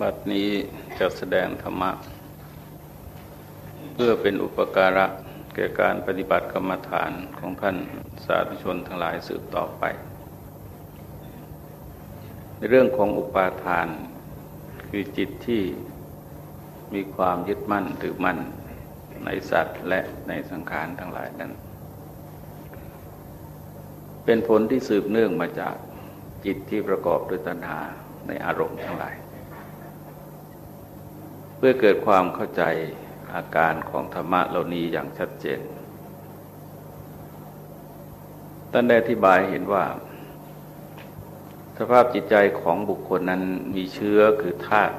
บัดนี้จะแสดงธรรมะ เพื่อเป็นอุปการะแก่การปฏิบัติกรรมฐานของท่านสาธุชนทั้งหลายสืบต่อไป ในเรื่องของอุปาทาน คือจิตที่มีความยึดมั่นถือมั่นในสัตว์และในสังขารทั้งหลายนั้น เป็นผลที่สืบเนื่องมาจากจิตที่ประกอบด้วยตัณหาในอารมณ์ทั้งหลาย เพื่อเกิดความเข้าใจอาการของธรรมะเหล่านี้อย่างชัดเจนท่านได้อธิบายเห็นว่า สภาพจิตใจของบุคคลนั้นมีเชื้อคือธาตุ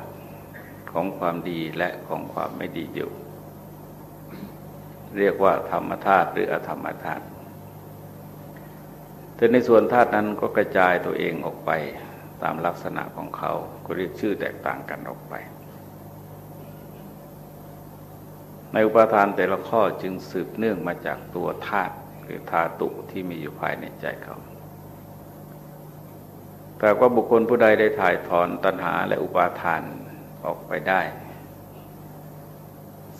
ของความดีและของความไม่ดีอยู่ เรียกว่าธรรมธาตุหรืออธรรมธาตุแต่ในส่วนธาตุนั้นก็กระจายตัวเองออกไปตามลักษณะของเขา ก็เรียกชื่อแตกต่างกันออกไป ในอุปทานแต่ละข้อจึงสืบเนื่องมาจากตัวธาตุคือธาตุที่มีอยู่ภายในใจเขา แต่ว่าบุคคลผู้ใดได้ถ่ายถอนตัณหาและอุปาทานออกไปได้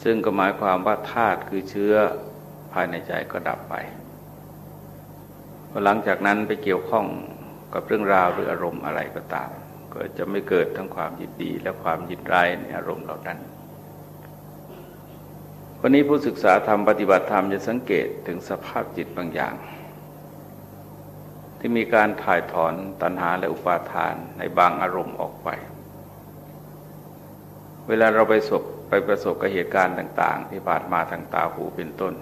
ซึ่งก็หมายความว่าธาตุคือเชื้อภายในใจก็ดับไป หลังจากนั้นไปเกี่ยวข้องกับเรื่องราวหรืออารมณ์อะไรก็ตาม ก็จะไม่เกิดทั้งความยินดีและความยินร้ายในอารมณ์เหล่านั้น วันนี้ผู้ศึกษาธรรมปฏิบัติธรรมจะสังเกตถึงสภาพจิตบางอย่าง ที่มีการถ่ายถอนตัณหาและอุปาทานในบางอารมณ์ออกไป เวลาเราไปสบไปประสบกับเหตุการณ์ต่าง ๆ ที่ผ่านมาทางตาหูเป็นต้น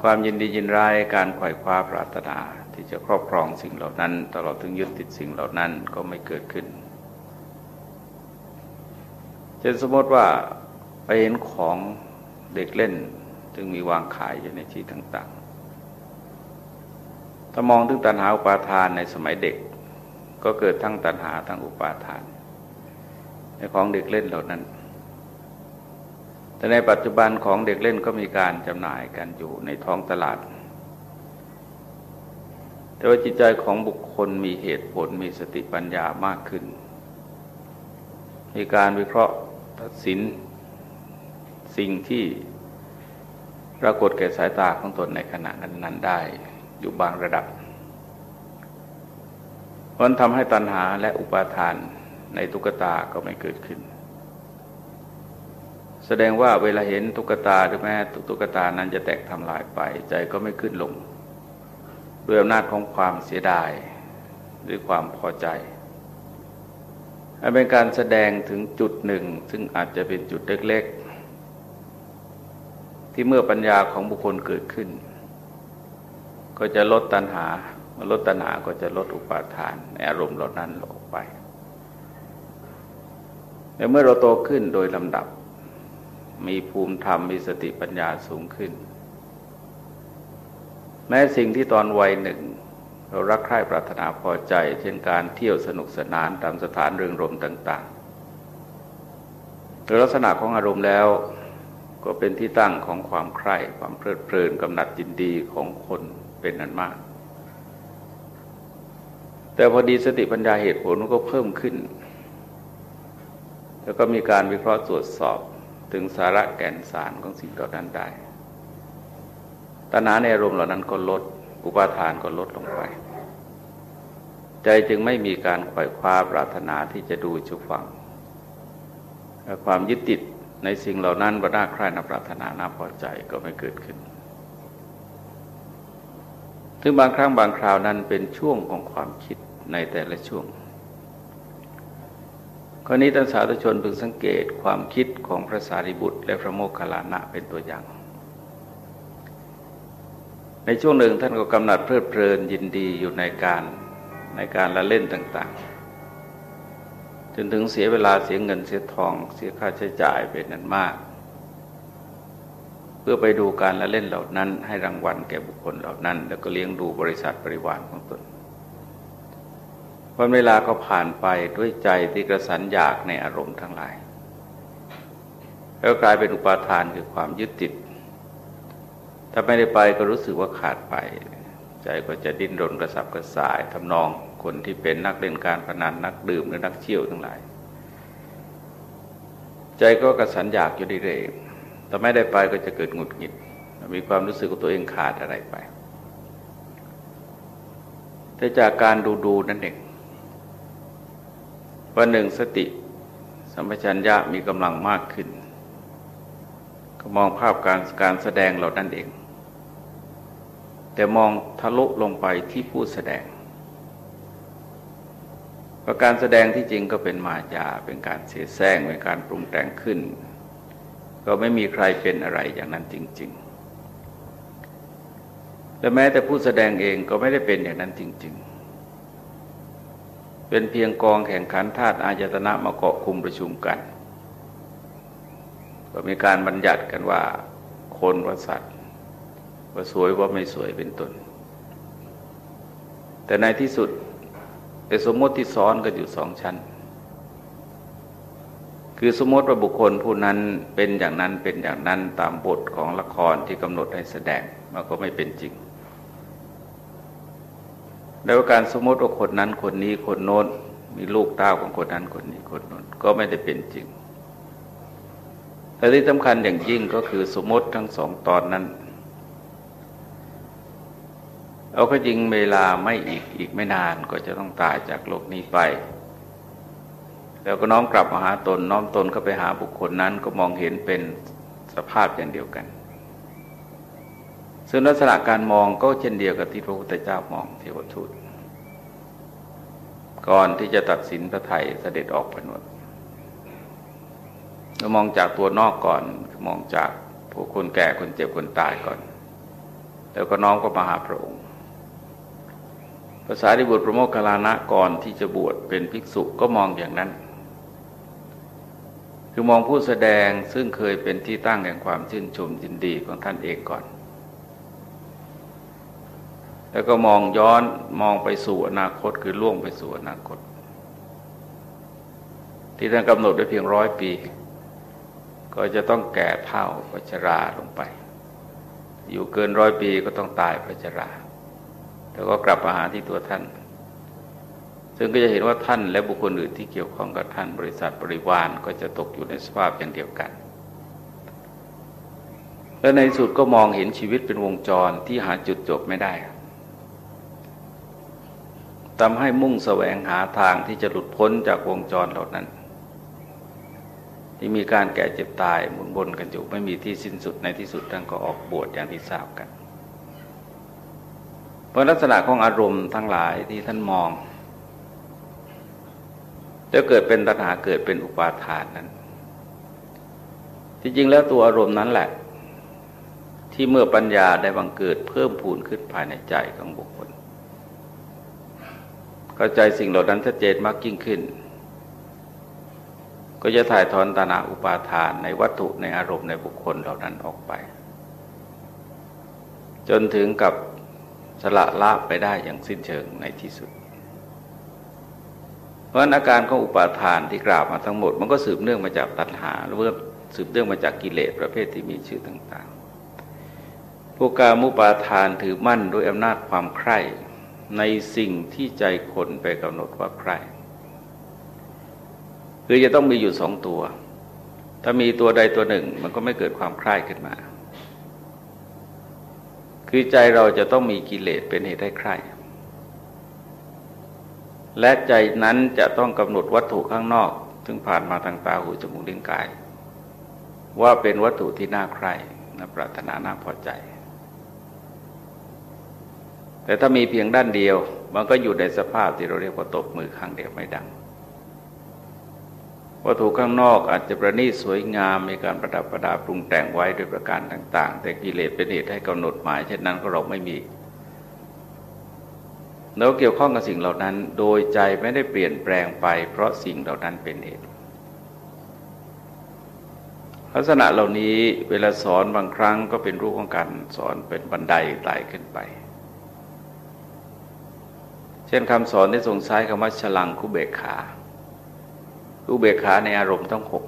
ความยินดียินร้ายการไขว่คว้าปรารถนาที่จะครอบครองสิ่งเหล่านั้น ตลอดถึงยึดติดสิ่งเหล่านั้นก็ไม่เกิดขึ้นเช่นสมมติว่า ไปเห็นของเด็กเล่นจึงมีวางขายอยู่ในที่ต่าง ๆ ถ้ามองถึงตัณหาอุปาทานในสมัยเด็ก ก็เกิดทั้งตัณหาทั้งอุปาทาน ในของเด็กเล่นเหล่านั้น แต่ในปัจจุบันของเด็กเล่นก็มีการจำหน่ายกันอยู่ในท้องตลาด แต่ว่าจิตใจของบุคคลมีเหตุผลมีสติปัญญามากขึ้น มีการวิเคราะห์ตัดสิน สิ่งที่ปรากฏแก่สายตาของตนในขณะนั้น ๆ ได้อยู่บางระดับมันทำให้ตัณหาและอุปาทานในตุ๊กตาก็ไม่เกิดขึ้น แสดงว่าเวลาเห็นตุ๊กตาหรือแม้ตุ๊กตานั้นจะแตกทำลายไป ใจก็ไม่ขึ้นลงด้วยอำนาจของความเสียดายหรือความพอใจเป็นการแสดงถึงจุดหนึ่ง ซึ่งอาจจะเป็นจุดเล็ก ที่เมื่อปัญญาของบุคคลเกิดขึ้น ก็จะลดตัณหาเมื่อลดตัณหาก็จะลดอุปาทานในอารมณ์เหล่านั้นลงไปแต่เมื่อเราโตขึ้นโดยลำดับ มีภูมิธรรมมีสติปัญญาสูงขึ้น แม้สิ่งที่ตอนวัยหนึ่ง เรารักใคร่ปรารถนาพอใจ เช่นการเที่ยวสนุกสนานตามสถานเรืองรมต่างๆโดยลักษณะของอารมณ์แล้ว ก็เป็นที่ตั้งของความใคร่ความเพลิดเพลินกำหนัดจินดีของคนเป็นนันมาก แต่พอดีสติปัญญาเหตุผลก็เพิ่มขึ้น แล้วก็มีการวิเคราะห์ตรวจสอบถึงสาระแก่นสารของสิ่งเหล่านั้นได้ตัณหาในอารมณ์เหล่านั้นก็ลด อุปาทานก็ลดลงไป ใจจึงไม่มีการไขว่คว้าปรารถนาที่จะดูชุฟัง ความยึดติด ในสิ่งเหล่านั้นว่าน่าใคร่น่าปรารถนาน่าพอใจก็ไม่เกิดขึ้นถึงบางครั้งบางคราวนั้นเป็นช่วงของความคิดในแต่ละช่วงข้อนี้ท่านสาธุชนพึงสังเกตความคิดของพระสารีบุตร และพระโมคคัลลานะเป็นตัวอย่าง ในช่วงหนึ่งท่านก็กำหนัดเพลิดเพลินยินดีอยู่ในการในการละเล่นต่าง ๆ นถึงเสียเวลาเสียเงินเสียทองเสียค่าใช้จ่ายเป็นนั้นมาก เพื่อไปดูการละเล่นเหล่านั้น ให้รางวัลแก่บุคคลเหล่านั้น แล้วก็เลี้ยงดูบริษัทบริวารของตนวันเวลาก็ผ่านไปด้วยใจที่กระสันอยากในอารมณ์ทั้งหลาย แล้วกลายเป็นอุปาทานคือความยึดติด ถ้าไม่ได้ไปก็รู้สึกว่าขาดไป ใจก็จะดิ้นรนกระสับกระส่ายทำนอง คนที่เป็นนักเล่นการพนันนักดื่มหรือนักเชี่ยวทั้งหลาย ใจก็กระสันอยากอยู่ดีเลยแต่ไม่ได้ไปก็จะเกิดหงุดหงิด มีความรู้สึกว่าตัวเองขาดอะไรไป แต่จากการดูดูนั่นเองวันหนึ่งสติสัมปชัญญะมีกำลังมากขึ้น ก็มองภาพการการแสดงเหล่านั้นเอง แต่มองทะลุลงไปที่ผู้แสดง ประการแสดงที่จริงก็เป็นมายาเป็นการเสียแซงเป็นการปรุงแต่งขึ้น ก็ไม่มีใครเป็นอะไรอย่างนั้นจริง ๆ และแม้แต่ผู้แสดงเองก็ไม่ได้เป็นอย่างนั้นจริง ๆ เป็นเพียงกองแข่งขันธาตุอายตนะมาเกาะคุมประชุมกัน ก็มีการบัญญัติกันว่าคนว่าสัตว์ว่าสวยว่าไม่สวยเป็นต้นแต่ในที่สุด เป็นสมมติที่ซ้อนกันอยู่สองชั้น คือสมมติว่าบุคคลผู้นั้นเป็นอย่างนั้นเป็นอย่างนั้นตามบทของละครที่กำหนดให้แสดงมันก็ไม่เป็นจริงแล้วการสมมติว่าคนนั้นคนนี้คนโน้นมีลูกเต้าของคนนั้นคนนี้คนโน้นก็ไม่ได้เป็นจริง แต่ที่สำคัญอย่างยิ่งก็คือสมมติทั้งสองตอนนั้น เอาก็จริงเวลาไม่อีกอีกไม่นานก็จะต้องตายจากโลกนี้ไป แล้วก็น้อมกลับมาหาตนน้อมตนก็ไปหาบุคคลนั้นก็มองเห็นเป็นสภาพอย่างเดียวกัน ซึ่งลักษณะการมองก็เช่นเดียวกับที่พระพุทธเจ้ามองเทวทูตก่อนที่จะตัดสินพระไทยเสด็จออกผนวดเรามองจากตัวนอกก่อน มองจากผู้คนแก่คนเจ็บคนตายก่อน แล้วก็น้องก็มาหาพระองค์ ภาษาดิบุตรประโมคคลานะก่อนที่จะบวชเป็นภิกษุก็มองอย่างนั้น คือมองผู้แสดงซึ่งเคยเป็นที่ตั้งแห่งความชื่นชมยินดีของท่านเองก่อน แล้วก็มองย้อนมองไปสู่อนาคตคือล่วงไปสู่อนาคต ที่ท่านกำหนดไว้เพียงร้อยปี ก็จะต้องแก่เท่าปัจราลงไป อยู่เกินร้อยปีก็ต้องตายปัจรา แล้วก็กลับมาหาที่ตัวท่าน ซึ่งก็จะเห็นว่าท่านและบุคคลอื่นที่เกี่ยวข้องกับท่านบริษัทบริวารก็จะตกอยู่ในสภาพอย่างเดียวกัน และในสุดก็มองเห็นชีวิตเป็นวงจรที่หาจุดจบไม่ได้ทำให้มุ่งแสวงหาทางที่จะหลุดพ้นจากวงจรเหล่านั้น ที่มีการแก่เจ็บตายหมุนวนกันอยู่ไม่มีที่สิ้นสุดในที่สุดท่านก็ออกบวชอย่างที่ทราบกัน เพราะลักษณะของอารมณ์ทั้งหลายที่ท่านมองจะเกิดเป็นตัณหาเกิดเป็นอุปาทานนั้น ที่จริงแล้วตัวอารมณ์นั้นแหละ ที่เมื่อปัญญาได้บังเกิดเพิ่มพูนขึ้นภายในใจของบุคคล เข้าใจสิ่งเหล่านั้นชัดเจนมากยิ่งขึ้น ก็จะถ่ายถอนตานาอุปาทานในวัตถุในอารมณ์ในบุคคลเหล่านั้นออกไป จนถึงกับ สละละไปได้อย่างสิ้นเชิงในที่สุด เพราะอาการของอุปาทานที่กล่าวมาทั้งหมด มันก็สืบเนื่องมาจากตัณหาหรือว่าสืบเนื่องมาจากกิเลสประเภทที่มีชื่อต่างๆ พวกการมุปาทานถือมั่นด้วยอำนาจความใคร่ในสิ่งที่ใจคนไปกำหนดว่าใคร่คือจะต้องมีอยู่สองตัว ถ้ามีตัวใดตัวหนึ่ง มันก็ไม่เกิดความใคร่ขึ้นมา คือใจเราจะต้องมีกิเลสเป็นเหตุให้ใคร่และใจนั้นจะต้องกำหนดวัตถุข้างนอก ซึ่งผ่านมาทางตาหูจมูกลิ้นกาย ว่าเป็นวัตถุที่น่าใคร่น่าปรารถนาน่าพอใจ แต่ถ้ามีเพียงด้านเดียว มันก็อยู่ในสภาพที่เราเรียกว่าตบมือข้างเดียวไม่ดัง วัตถุข้างนอกอาจจะประณีตสวยงามมีการประดับประดาปรุงแต่งไว้ด้วยประการต่าง ๆ แต่กิเลสเป็นเหตุให้กำหนดหมาย เช่นนั้นก็เราไม่มีเราเกี่ยวข้องกับสิ่งเหล่านั้น โดยใจไม่ได้เปลี่ยนแปลงไป เพราะสิ่งเหล่านั้นเป็นเหตุลักษณะเหล่านี้เวลาสอนบางครั้งก็เป็นรูปของการสอนเป็นบันไดไต่ขึ้นไป เช่นคำสอนที่ทรงใช้คำว่าฉลังคุเบกขา คุเบกขาในอารมณ์ทั้งหก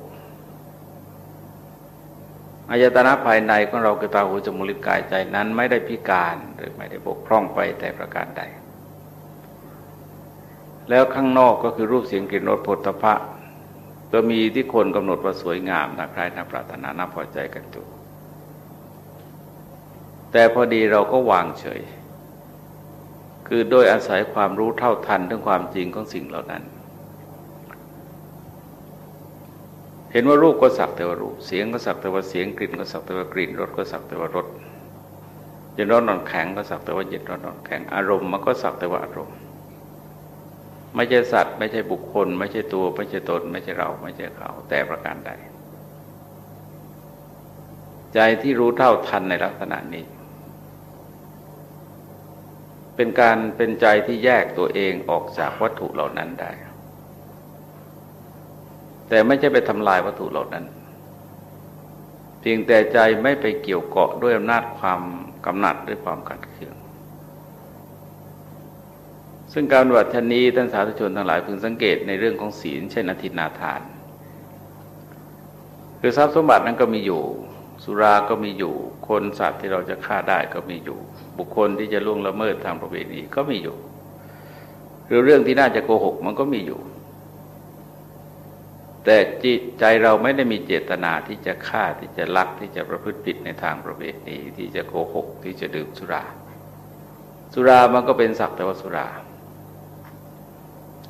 อายตนะภายในของเราคือตาหูจมูกลิ้นกายใจนั้นไม่ได้พิการหรือไม่ได้บกพร่องไปแต่ประการใด แล้วข้างนอกก็คือรูปเสียงกลิ่นรสผลิตภะก็มีที่คนกำหนดว่าสวยงามน่าใครน่าปรารถนาน่าพอใจกันอยู่แต่พอดีเราก็วางเฉย คือโดยอาศัยความรู้เท่าทันถึงความจริงของสิ่งเหล่านั้น เห็นว่ารูปก็สักแต่ว่ารูป เสียงก็สักแต่ว่าเสียงกลิ่นก็สักแต่ว่ากลิ่นรสก็สักแต่ว่ารสเย็นร้อนนอนแข็งก็สักแต่ว่าเย็นร้อนนอนแข็งอารมณ์มันก็สักแต่ว่าอารมณ์ ไม่ใช่สัตว์ ไม่ใช่บุคคล ไม่ใช่ตัว ไม่ใช่ตน ไม่ใช่เรา ไม่ใช่เขา แต่ประการใด ใจที่รู้เท่าทันในลักษณะนี้ เป็นการเป็นใจที่แยกตัวเองออกจากวัตถุเหล่านั้นได้ แต่ไม่ใช่ไปทำลายวัตถุเหล่านั้น เพียงแต่ใจไม่ไปเกี่ยวเกาะด้วยอำนาจความกำหนัดด้วยความขัดเคือง ซึ่งการวัดชนีท่านสาธุชนทั้งหลายพึงสังเกตในเรื่องของศีล เช่นอธินาทาน คือทรัพย์สมบัตินั้นก็มีอยู่ สุราก็มีอยู่ คนสัตว์ที่เราจะฆ่าได้ก็มีอยู่ บุคคลที่จะล่วงละเมิดทางประเวณีก็มีอยู่ หรือเรื่องที่น่าจะโกหกมันก็มีอยู่ แต่จิตใจเราไม่ได้มีเจตนาที่จะฆ่าที่จะลักที่จะประพฤติผิดในทางประเวณีที่จะโกหกที่จะดื่มสุรา สุรามันก็เป็นสักแต่ว่าสุรา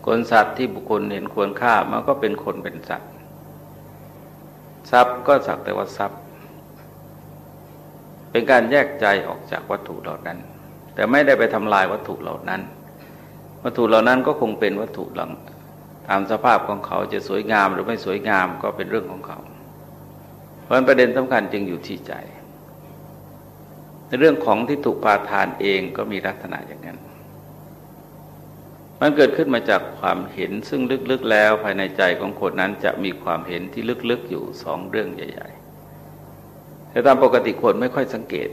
คนสัตว์ที่บุคคลเห็นควรฆ่ามันก็เป็นคนเป็นสัตว์ ทรัพย์ก็สักแต่ว่าทรัพย์ เป็นการแยกใจออกจากวัตถุเหล่านั้น แต่ไม่ได้ไปทำลายวัตถุเหล่านั้น วัตถุเหล่านั้นก็คงเป็นวัตถุหลัง ตามสภาพของเขาจะสวยงามหรือไม่สวยงามก็เป็นเรื่องของเขา เพราะประเด็นสำคัญจึงอยู่ที่ใจ ในเรื่องของที่ถูกปาทานเองก็มีลักษณะอย่างนั้น มันเกิดขึ้นมาจากความเห็นซึ่งลึกๆแล้วภายในใจของคนนั้นจะมีความเห็นที่ลึกๆอยู่สองเรื่องใหญ่ ๆ แต่ตามปกติคนไม่ค่อยสังเกต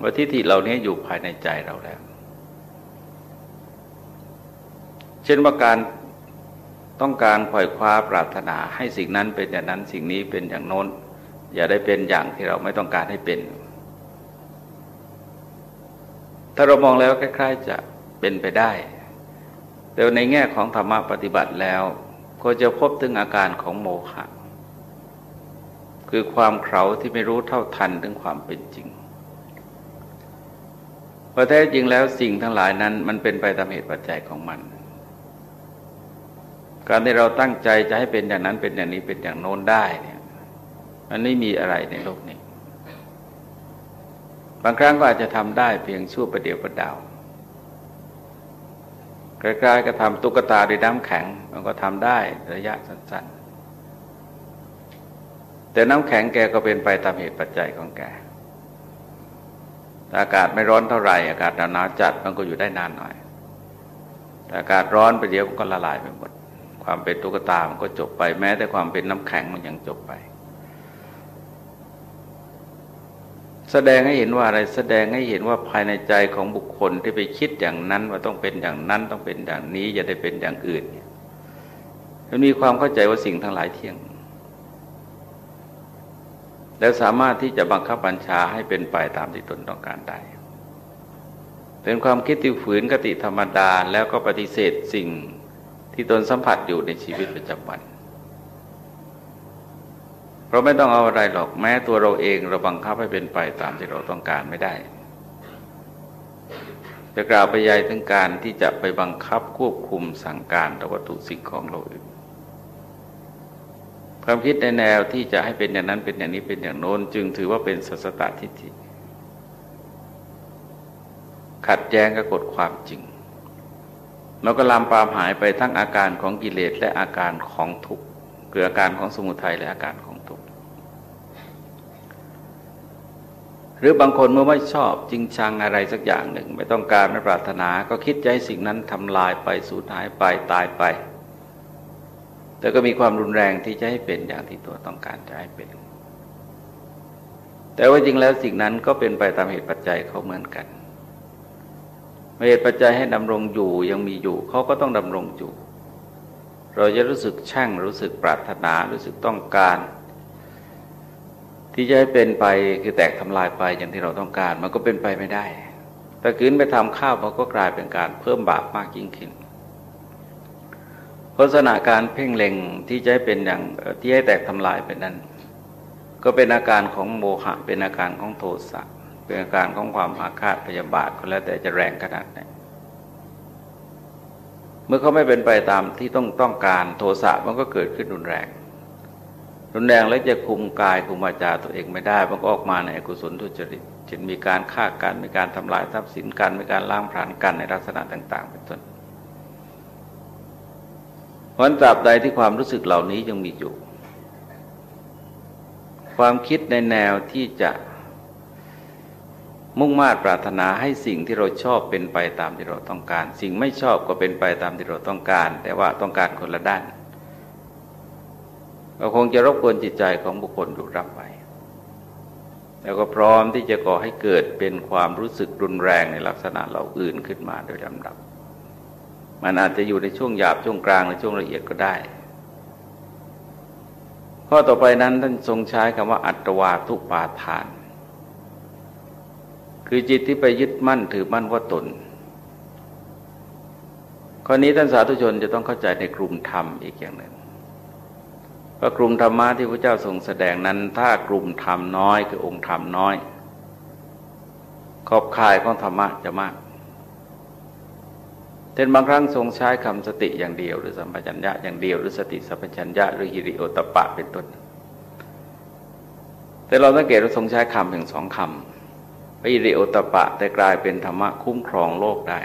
ว่าทิฏฐิเหล่านี้อยู่ภายในใจเราแล้ว เช่นว่าการ ต้องการขวอยคว้าปรารถนาให้สิ่งนั้นเป็นอย่างนั้นสิ่งนี้เป็นอย่างโน้น อย่าได้เป็นอย่างที่เราไม่ต้องการให้เป็น ถ้าเรามองแล้วคล้ายๆจะเป็นไปได้ แต่ในแง่ของธรรมะปฏิบัติแล้ว ก็จะพบถึงอาการของโมหะคือความเขาที่ไม่รู้เท่าทันถึงความเป็นจริงพอแท้จริงแล้วสิ่งทั้งหลายนั้นมันเป็นไปตามเหตุปัจจัยของมัน การที่เราตั้งใจจะให้เป็นอย่างนั้นเป็นอย่างนี้เป็นอย่างโน้นได้เนี่ยมันไม่มีอะไรในโลกนี้ บางครั้งก็อาจจะทำได้เพียงชั่วประเดียวประดาวใกล้ๆก็ทำตุ๊กตาด้วยน้ำแข็ง มันก็ทำได้ระยะสั้นๆ แต่น้ำแข็งแกก็เป็นไปตามเหตุปัจจัยของแกอากาศไม่ร้อนเท่าไหร่อากาศหนาวจัดมันก็อยู่ได้นานหน่อยอากาศร้อนไปเดียวมันก็ละลายไปหมด ความเป็นตุ๊กตามันก็จบไป แม้แต่ความเป็นน้ำแข็งมันยังจบไป แสดงให้เห็นว่าอะไรแสดงให้เห็นว่าภายในใจของบุคคลที่ไปคิดอย่างนั้นว่าต้องเป็นอย่างนั้นต้องเป็นอย่างนี้อย่าได้เป็นอย่างอื่นมันมีความเข้าใจว่าสิ่งทั้งหลายเที่ยง แล้วสามารถที่จะบังคับบัญชาให้เป็นไปตามที่ตนต้องการได้เป็นความคิดที่ฝืนกติธรรมดาแล้วก็ปฏิเสธสิ่ง ที่ตนสัมผัสอยู่ในชีวิตประจำวัน เราไม่ต้องเอาอะไรหรอกแม้ตัวเราเองเราบังคับให้เป็นไปตามที่เราต้องการไม่ได้ จะกล่าวไปยัยถึงการที่จะไปบังคับควบคุมสั่งการต่อวัตถุสิ่งของเราอื่นความคิดในแนวที่จะให้เป็นอย่างนั้นเป็นอย่างนี้เป็นอย่างโน้น จึงถือว่าเป็นสัสตทิฏฐิขัดแย้งกับกฎความจริง เราก็ลามปามหายไปทั้งอาการของกิเลสและอาการของทุกข์คืออาการของสมุทัยและอาการของทุกข์หรือบางคนเมื่อไม่ชอบจริงชังอะไรสักอย่างหนึ่ง ไม่ต้องการไม่ปรารถนา ก็คิดใจสิ่งนั้นทำลายไปสูญหายไปตายไป แต่ก็มีความรุนแรงที่จะให้เป็นอย่างที่ตัวต้องการจะให้เป็น แต่ว่าจริงแล้วสิ่งนั้นก็เป็นไปตามเหตุปัจจัยเขาเหมือนกัน เหตุปัจจัยให้ดำรงอยู่ยังมีอยู่เขาก็ต้องดำรงอยู่ เราจะรู้สึกช่างรู้สึกปรารถนารู้สึกต้องการ ที่จะให้เป็นไปคือแตกทำลายไปอย่างที่เราต้องการ มันก็เป็นไปไม่ได้แต่คืนไปทำข้าวมันก็กลายเป็นการเพิ่มบาปมากยิ่งขึ้นลักษณะการเพ่งเล็งที่จะให้เป็นอย่างที่ให้แตกทำลายไปนั้น ก็เป็นอาการของโมหะเป็นอาการของโทสะ เป็นอาการของความอาฆาตพยาบาทก็แล้วแต่จะแรงขนาดไหนเมื่อเขาไม่เป็นไปตามที่ต้องต้องการโทสะมันก็เกิดขึ้นรุนแรง รุนแรงแล้วจะคุมกายคุมวาจาตัวเองไม่ได้มันก็ออกมาในอกุศลทุจริตเช่นมีการฆ่ากันมีการทำลายทรัพย์สินกันมีการล้างผลาญกันในลักษณะต่าง ๆ เป็นต้นเพราะตราบใดที่ความรู้สึกเหล่านี้ยังมีอยู่ ความคิดในแนวที่จะ มุ่งมา่ปรารถนาให้สิ่งที่เราชอบเป็นไปตามที่เราต้องการ สิ่งไม่ชอบก็เป็นไปตามที่เราต้องการ แต่ว่าต้องการคนละด้านก็คงจะรบกวนจิตใจของบุคคลอยู่รับไปแล้วก็พร้อมที่จะก่อให้เกิดเป็นความรู้สึกรุนแรงในลักษณะเหล่าอื่นขึ้นมาโดยลำดับ มันอาจจะอยู่ในช่วงหยาบช่วงกลางหรือช่วงละเอียดก็ได้ ข้อต่อไปนั้นท่านทรงใช้คำว่าอัตวาทุปาทาน คือจิตที่ไปยึดมั่นถือมั่นว่าตน ข้อนี้ท่านสาธุชนจะต้องเข้าใจในกลุ่มธรรมอีกอย่างหนึ่งพระกลุ่มธรรมะที่พระเจ้าทรงแสดงนั้น ถ้ากลุ่มธรรมน้อยคือองค์ธรรมน้อย ขอบข่ายของธรรมะจะมากเช่นบางครั้งทรงใช้คำสติอย่างเดียว หรือสัมปชัญญะอย่างเดียวหรือสติสัมปชัญญะหรือฮิริโอตปะเป็นต้น แต่เราสังเกตว่าทรงใช้คำเพียงสองคำ ฮิริโอตปะแต่กลายเป็นธรรมะคุ้มครองโลกได้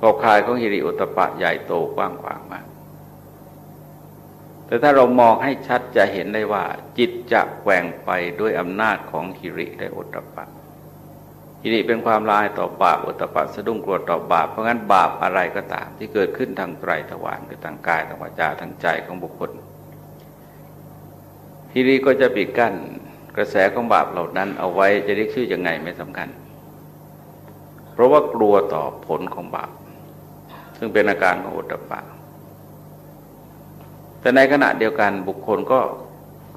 ขอบข่ายของฮิริโอตปะใหญ่โตกว้างขวางมาก แต่ถ้าเรามองให้ชัดจะเห็นได้ว่า จิตจะแกว่งไปด้วยอำนาจของฮิริและอุตปะฮิริเป็นความลายต่อบาปอุตปะสะดุ้งกลัวต่อบาป เพราะงั้นบาปอะไรก็ตาม ที่เกิดขึ้นทางไตรทวารคือทางกายทางวาจาทางใจของบุคคลฮิริก็จะปิดกั้น กระแสของบาปเหล่านั้นเอาไว้จะเรียกชื่ออยังไงไม่สำคัญ เพราะว่ากลัวต่อผลของบาป ซึ่งเป็นอาการของอุตปะแต่ในขณะเดียวกันบุคคลก็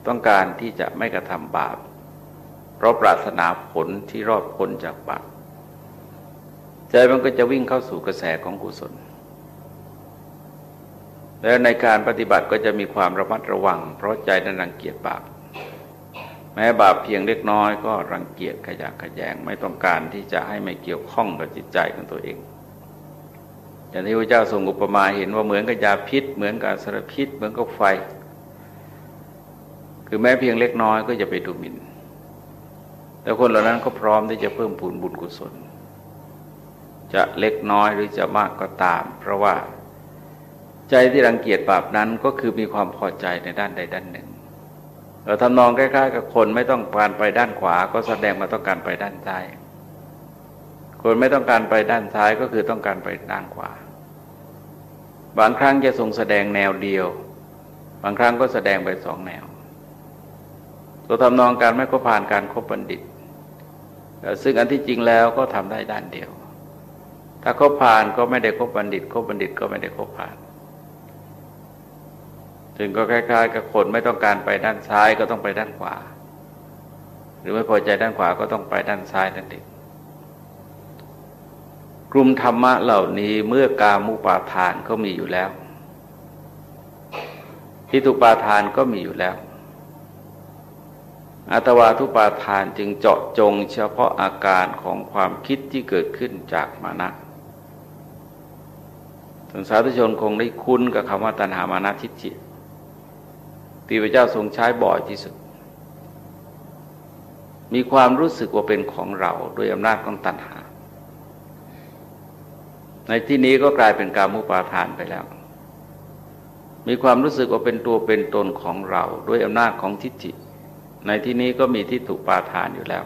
ต้องการที่จะไม่กระทำบาป เพราะปรารถนาผลที่รอดพ้นจากบาปใจมันก็จะวิ่งเข้าสู่กระแสของกุศล แล้วในการปฏิบัติก็จะมีความระมัดระวัง เพราะใจนั้นรังเกียจบาป ม้บาปเพียงเล็กน้อยก็รังเกียจขยะขยงไม่ต้องการที่จะให้ไม่เกี่ยวข้องกับจิตใจของตัวเอง อย่างที่พระเจ้าทรงอุปมาเห็นว่าเหมือนกับยาพิษ เหมือนกับสารพิษ เหมือนกับไฟ คือแม้เพียงเล็กน้อยก็จะไปดูหมิน่นแต่คนเหล่านั้นก็พร้อมที่จะเพิ่มพูนบุญกุศล จะเล็กน้อยหรือจะมากก็ตาม เพราะว่าใจที่รังเกียจบาปนั้นก็คือมีความพอใจในด้านใดด้านหนึ่ง ทำนองใกล้ๆกับคนไม่ต้องการไปด้านขวา ก็แสดงมาต้องการไปด้านซ้าย คนไม่ต้องการไปด้านซ้ายก็คือต้องการไปด้านขวา บางครั้งจะทรงแสดงแนวเดียว บางครั้งก็แสดงไปสองแนว ตัวทำนองการไม่ก็ผ่านการคบบัณฑิต ซึ่งอันที่จริงแล้วก็ทำได้ด้านเดียว ถ้าคบผ่านก็ไม่ได้คบบัณฑิตคบบัณฑิตก็ไม่ได้คบผ่าน ถึงก็คล้าย ๆ กับคนไม่ต้องการไปด้านซ้ายก็ต้องไปด้านขวา หรือไม่พอใจด้านขวาก็ต้องไปด้านซ้ายนั่นเองกลุ่มธรรมะเหล่านี้เมื่อกามุปาทานก็มีอยู่แล้วทิฏฐุปาทานก็มีอยู่แล้ว อัตวาทุปาทานจึงเจาะจงเฉพาะอาการของความคิดที่เกิดขึ้นจากมานะท่านสาธุชนคงได้คุ้นกับคำว่าตัณหามานะทิฏฐิ ที่พระเจ้าทรงใช้บ่อยที่สุด มีความรู้สึกว่าเป็นของเราโดยอำนาจของตัณหา ในที่นี้ก็กลายเป็นการมุปาทานไปแล้ว มีความรู้สึกว่าเป็นตัวเป็นตนของเราด้วยอำนาจของทิฏฐิ ในที่นี้ก็มีทิฏฐุปาทานอยู่แล้ว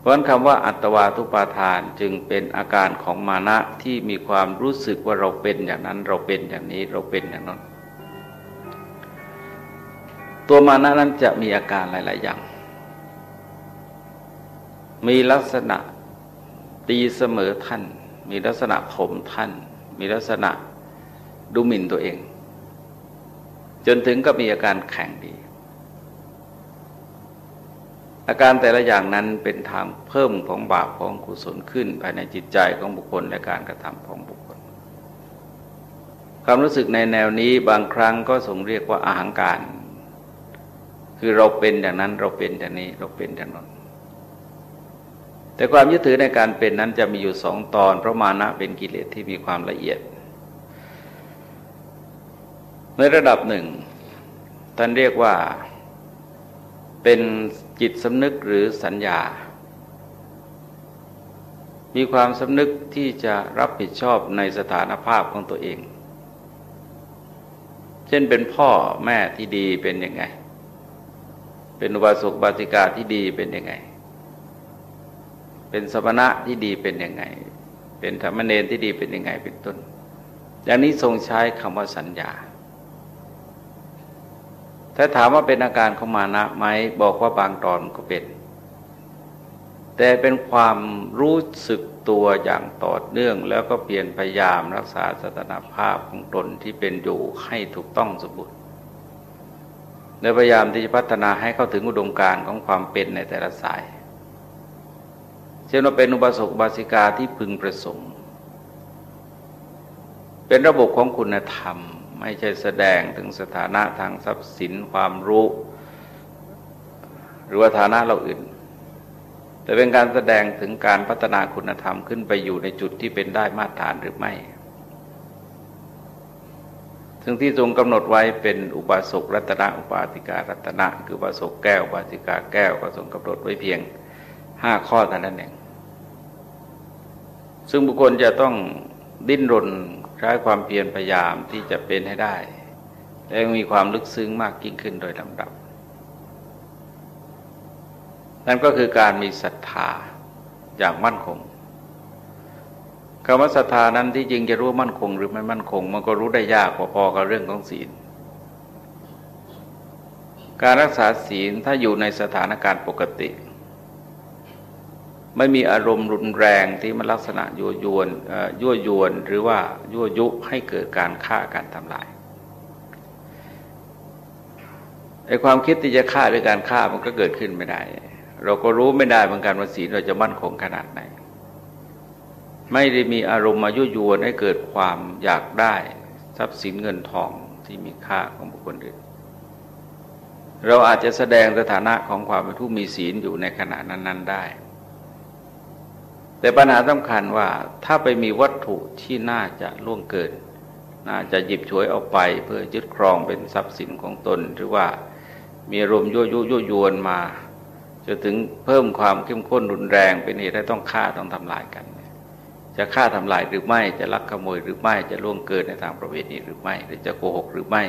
เพราะคำว่าอัตวาทุปาทานจึงเป็นอาการของมานะที่มีความรู้สึกว่าเราเป็นอย่างนั้นเราเป็นอย่างนี้เราเป็นอย่างนั้น ตัวมานะนั้นจะมีอาการหลาย ๆ อย่าง มีลักษณะตีเสมอท่าน มีลักษณะข่มท่าน มีลักษณะดูหมิ่นตัวเอง จนถึงก็มีอาการแข็งดี อาการแต่ละอย่างนั้นเป็นทางเพิ่มของบาปของกุศลขึ้นภายในจิตใจของบุคคลและการกระทำของบุคคล ความรู้สึกในแนวนี้บางครั้งก็ทรงเรียกว่าอาหางการ คือเราเป็นอย่างนั้นเราเป็นอย่างนี้เราเป็นอย่างนั้นแต่ความยึดถือในการเป็นนั้นจะมีอยู่สองตอน เพราะมานะเป็นกิเลสที่มีความละเอียด ในระดับหนึ่ง ท่านเรียกว่าเป็นจิตสำนึกหรือสัญญา มีความสำนึกที่จะรับผิดชอบในสถานภาพของตัวเอง เช่นเป็นพ่อแม่ที่ดีเป็นยังไง เป็นอุบาสกบาติกาที่ดีเป็นยังไง เป็นสมณะที่ดีเป็นยังไง เป็นธรรมเนรที่ดีเป็นยังไงเป็นต้น อย่างนี้ทรงใช้คำว่าสัญญา ถ้าถามว่าเป็นอาการของมานะไหมบอกว่าบางตอนก็เป็น แต่เป็นความรู้สึกตัวอย่างต่อเนื่อง แล้วก็เปลี่ยนพยายามรักษาสถานภาพของตนที่เป็นอยู่ให้ถูกต้องสมบูรณ์ ในพยายามที่จะพัฒนาให้เข้าถึงอุดมการณ์ของความเป็นในแต่ละสาย เช่นว่าเป็นอุบาสกบาสิกาที่พึงประสงค์ เป็นระบบของคุณธรรม ไม่ใช่แสดงถึงสถานะทางทรัพย์สินความรู้ หรือว่าฐานะเราอื่น แต่เป็นการแสดงถึงการพัฒนาคุณธรรมขึ้นไปอยู่ในจุดที่เป็นได้มาตรฐานหรือไม่ ซึ่งที่ทรงกำหนดไว้เป็นอุบาสกรัตนะอุปาติการัตนะคืออุบาสกแก้วอุบาสิกาแก้วก็ทรงกำหนดไว้เพียงห้าข้อเท่านั้นเองซึ่งบุคคลจะต้องดิ้นรนใช้ความเพียรพยายามที่จะเป็นให้ได้ และมีความลึกซึ้งมากยิ่งขึ้นโดยลำดับ นั่นก็คือการมีศรัทธาอย่างมั่นคง คำว่าศรัทธานั้นที่จริงจะรู้มั่นคง หรือไม่มั่นคง มันก็รู้ได้ยากพอๆกับเรื่องของศีล การรักษาศีลถ้าอยู่ในสถานการณ์ปกติ ไม่มีอารมณ์รุนแรงที่มันลักษณะยั่วยวนยั่วยวนหรือว่ายั่วยุให้เกิดการฆ่าการทำลายไอ้ความคิดที่จะฆ่าด้วยการฆ่ามันก็เกิดขึ้นไม่ได้ เราก็รู้ไม่ได้เหมือนกันว่าศีลเราจะมั่นคงขนาดไหน ไม่ได้มีอารมณ์มายั่วยวนให้เกิดความอยากได้ ทรัพย์สินเงินทองที่มีค่าของบุคคลอื่น เราอาจจะแสดงสถานะของความเป็นผู้มีศีลอยู่ในขณะนั้น ๆ ได้ แต่ปัญหาสำคัญว่าถ้าไปมีวัตถุที่น่าจะล่วงเกิน น่าจะหยิบฉวยออกไปเพื่อยึดครองเป็นทรัพย์สินของตน หรือว่ามีรมยั่วยุยั่วยวนมาจะถึงเพิ่มความเข้มข้นรุนแรงเป็นเหตุให้ต้องฆ่าต้องทำลายกัน จะฆ่าทำลายหรือไม่ จะลักขโมยหรือไม่ จะล่วงเกินในทางประเวณีหรือไม่ หรือจะโกหกหรือไม่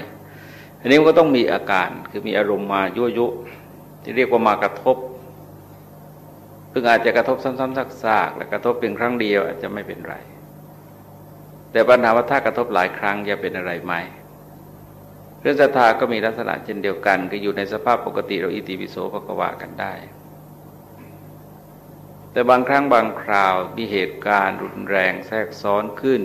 อันนี้มันก็ต้องมีอาการคือมีอารมณ์มายั่วยุที่เรียกว่ามากระทบเพิ่งอาจจะกระทบซ้ำๆซากๆและกระทบเพียงครั้งเดียวอาจจะไม่เป็นไร แต่ปัญหาว่าถ้ากระทบหลายครั้งจะเป็นอะไรไหมเรื่องศรัทธาก็มีลักษณะเช่นเดียวกันคืออยู่ในสภาพปกติเราอิติปิโสภควากันได้ แต่บางครั้งบางคราวมีเหตุการณ์รุนแรงแทรกซ้อนขึ้น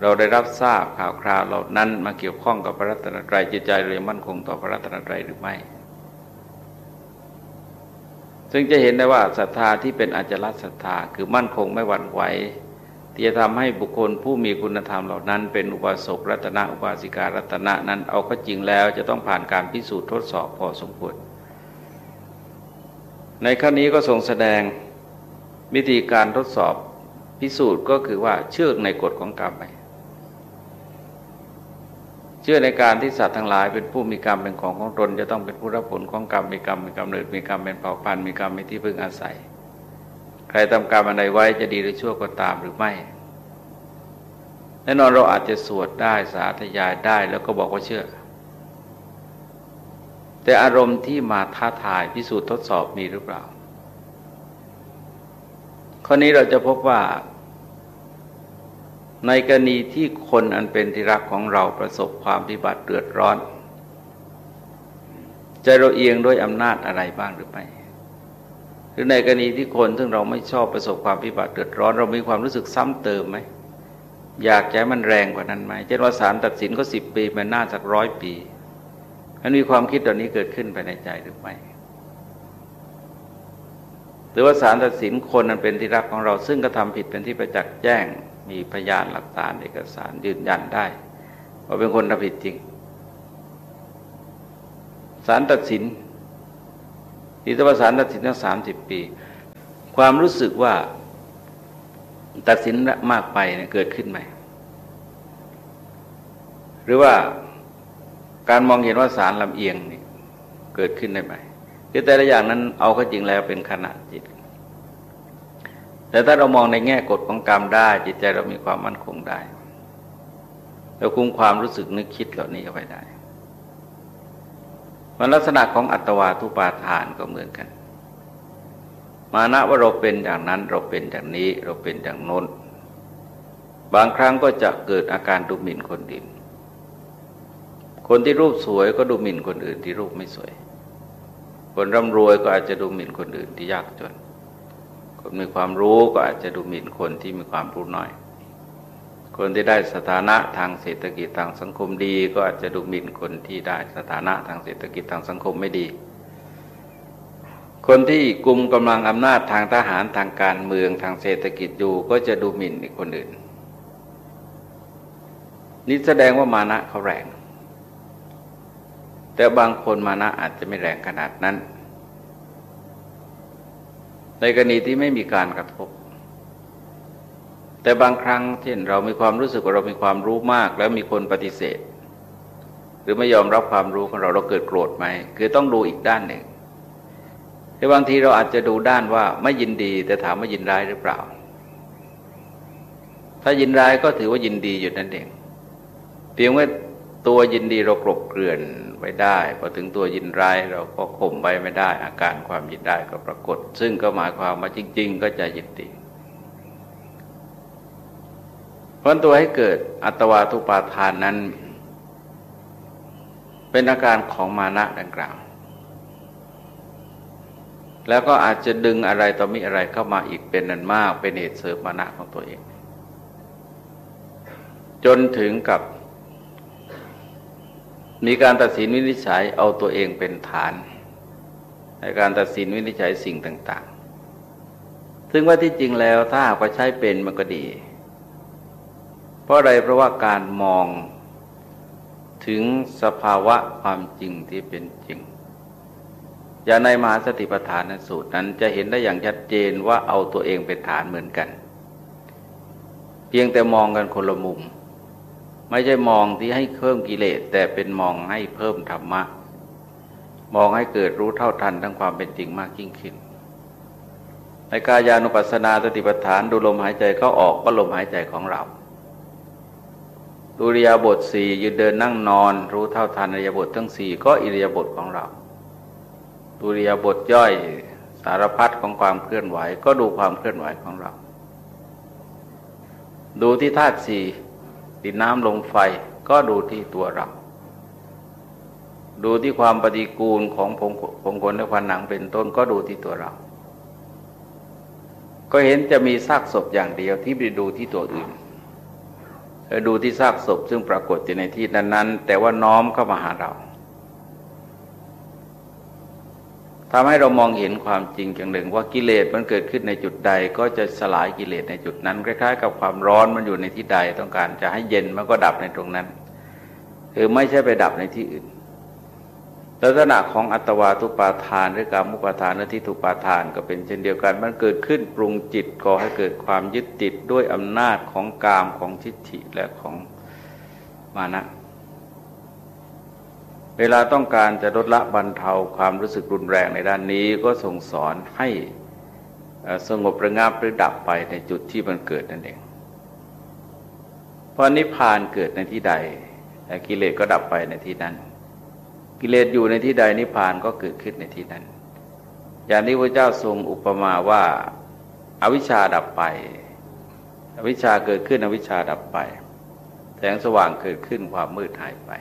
เราได้รับทราบข่าวคราวเหล่านั้นมาเกี่ยวข้องกับพระรัตนตรัยจิตใจเรายมั่นคงต่อพระรัตนตรัยหรือไม่ ซึ่งจะเห็นได้ว่าศรัทธาที่เป็นอจลศรัทธาคือมั่นคงไม่หวั่นไหวที่จะทำให้บุคคลผู้มีคุณธรรมเหล่านั้น เป็นอุบาสกรัตนะอุบาสิการัตนะนั้นเอาก็จริงแล้วจะต้องผ่านการพิสูจน์ทดสอบพอสมควร ในขั้นนี้ก็ทรงแสดงวิธีการทดสอบพิสูจน์ก็คือว่าเชื่อในกฎของกรรมไปเชื่อในการที่สัตว์ทั้งหลายเป็นผู้มีกรรมเป็นของของตนจะต้องเป็นผู้รับผลของกรรมมีกรรมมีกำเนิดมีกรรมเป็นเผ่าพันธุ์มีกรรมมีที่พึ่งอาศัย ใครทำกรรมอะไรไว้จะดีหรือชั่วก็ตามหรือไม่แน่นอนเราอาจจะสวดได้สาธยายได้แล้วก็บอกว่าเชื่อ แต่อารมณ์ที่มาท้าทายพิสูจน์ทดสอบมีหรือเปล่า ข้อนี้เราจะพบว่า ในกรณีที่คนอันเป็นที่รักของเราประสบความพิบัติเดือดร้อนใจเราเอียงด้วยอำนาจอะไรบ้างหรือไม่หรือในกรณีที่คนซึ่งเราไม่ชอบประสบความพิบัติเดือดร้อน เรามีความรู้สึกซ้ำเติมไหมอยากให้มันแรงกว่านั้นไหมเช่นว่าศาลตัดสินก็สิบปีมันน่าสักร้อยปี มันมีความคิดตอนนี้เกิดขึ้นภายในใจหรือไม่หรือว่าศาลตัดสินคนนั้นเป็นที่รักของเรา ซึ่งกระทาผิดเป็นที่ประจักษ์แจ้ง มีพยานหลักฐานเอกสารยืนยันได้ว่าเป็นคนทำผิดจริงศาลตัดสินที่ตศาลตัดสินตั้งสามสิบปี ความรู้สึกว่าตัดสินมากไปเนี่ยเกิดขึ้นไหม หรือว่า การมองเห็นว่าสารลำเอียงนี่เกิดขึ้นได้ไหมคือแต่ละอย่างนั้นเอาเข้าจริงแล้วเป็นขณะจิต แต่ถ้าเรามองในแง่กฎของกรรมได้ จิตใจเรามีความมั่นคงได้ เราคุมความรู้สึกนึกคิดเหล่านี้เอาไว้ได้มันลักษณะของอัตวาทุปาทานก็เหมือนกัน มานะว่าเราเป็นอย่างนั้นเราเป็นอย่างนี้เราเป็นอย่างโน้น บางครั้งก็จะเกิดอาการดูหมิ่นคนอื่น คนที่รูปสวยก็ดูหมิ่นคนอื่นที่รูปไม่สวย คนร่ำรวยก็อาจจะดูหมิ่นคนอื่นที่ยากจน คนมีความรู้ก็อาจจะดูหมิ่นคนที่มีความรู้น้อย คนที่ได้สถานะทางเศรษฐกิจทางสังคมดี ก็อาจจะดูหมิ่นคนที่ได้สถานะทางเศรษฐกิจทางสังคมไม่ดี คนที่กลุ่มกำลังอำนาจทางทหารทางการเมืองทางเศรษฐกิจอยู่ก็จะดูหมิ่นคนอื่นนี่แสดงว่ามานะเขาแรง แต่บางคนมานะอาจจะไม่แรงขนาดนั้น ในกรณีที่ไม่มีการกระทบ แต่บางครั้งเช่นเรามีความรู้สึกว่าเรามีความรู้มาก แล้วมีคนปฏิเสธ หรือไม่ยอมรับความรู้ของเราเราเกิดโกรธไหมคือต้องดูอีกด้านหนึ่งแต่บางทีเราอาจจะดูด้านว่าไม่ยินดี แต่ถามว่ายินร้ายหรือเปล่า ถ้ายินร้ายก็ถือว่ายินดีอยู่นั่นเองเพียงว่า ตัวยินดีเรากลบเกลื่อนไว้ได้พอถึงตัวยินร้ายเราก็ข่มไว้ไม่ได้ อาการความยินได้ก็ปรากฏ ซึ่งก็หมายความว่าจริง ๆ ก็จะยินดีเพราะตัวให้เกิดอัตวาทุปาทานนั้น เป็นอาการของมานะดังกล่าว แล้วก็อาจจะดึงอะไรต่อมีอะไรเข้ามาอีกเป็นนันมากเป็นเหตุเสริมมานะของตัวเอง จนถึงกับ มีการตัดสินวินิจฉัยเอาตัวเองเป็นฐาน ในการตัดสินวินิจฉัยสิ่งต่าง ๆ ซึ่งว่าที่จริงแล้วถ้าหากว่าใช้เป็นมันก็ดี เพราะอะไรเพราะว่าการมองถึงสภาวะความจริงที่เป็นจริง อย่างในมหาสติปัฏฐานสูตรนั้นจะเห็นได้อย่างชัดเจนว่าเอาตัวเองเป็นฐานเหมือนกัน เพียงแต่มองกันคนละมุม ไม่ใช่มองที่ให้เพิ่มกิเลส แต่เป็นมองให้เพิ่มธรรมะ มองให้เกิดรู้เท่าทันทั้งความเป็นจริงมากยิ่งขึ้น ในกายานุปัสสนาสติปัฏฐานดูลมหายใจเข้าออกก็ลมหายใจของเราดูริยาบทสี่ยืนเดินนั่งนอน รู้เท่าทันอิริยาบททั้งสี่ก็อิริยาบทของเราดูริยาบทย่อยสารพัดของความเคลื่อนไหว ก็ดูความเคลื่อนไหวของเรา ดูที่ธาตุสี่ ดินน้ำลมไฟก็ดูที่ตัวเรา ดูที่ความปฏิกูลของผงผงขนและผนังเป็นต้นก็ดูที่ตัวเรา ก็เห็นจะมีซากศพอย่างเดียวที่ไปดูที่ตัวอื่นดูที่ซากศพซึ่งปรากฏอยู่ในที่นั้นๆ แต่ว่าน้อมเข้ามาหาเรา ทำให้เรามองเห็นความจริงอย่างหนึ่ง ว่ากิเลสมันเกิดขึ้นในจุดใดก็จะสลายกิเลสในจุดนั้น คล้าย ๆ กับความร้อนมันอยู่ในที่ใดต้องการจะให้เย็นมันก็ดับในตรงนั้น คือไม่ใช่ไปดับในที่อื่นลักษณะของอัตวาทุปาทานหรือการมุปาทานและทิฏฐุปาทานก็เป็นเช่นเดียวกัน มันเกิดขึ้นปรุงจิตก่อให้เกิดความยึดติดด้วยอำนาจของกามของทิฏฐิและของมานะ เวลาต้องการจะลดละบรรเทาความรู้สึกรุนแรงในด้านนี้ก็ส่งสอนให้สงบระงับหรือดับไปในจุดที่มันเกิดนั่นเองเพราะนิพพานเกิดในที่ใดกิเลสก็ดับไปในที่นั้น กิเลสอยู่ในที่ใดนิพพานก็เกิดขึ้นในที่นั้น อย่างที่พระเจ้าทรงอุปมาว่าอาวิชชาดับไป อวิชชาเกิดขึ้นอวิชชาดับไป แสงสว่างเกิดขึ้นความมืดหายไป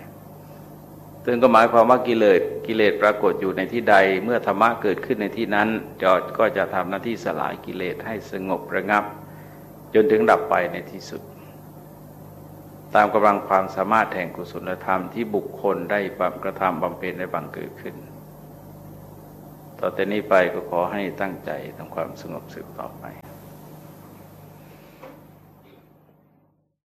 ซึ่งก็หมายความว่ากิเลสกิเลสปรากฏอยู่ในที่ใด เมื่อธรรมะเกิดขึ้นในที่นั้นจอดก็จะทำหน้าที่สลายกิเลสให้สงบระงับ จนถึงดับไปในที่สุด ตามกำลังความสามารถแห่งกุศลธรรมที่บุคคลได้บำกระทำบำเพ็ญได้บังเกิดขึ้น ต่อแต่นี้ไปก็ขอให้ตั้งใจทำความสงบสืบต่อไป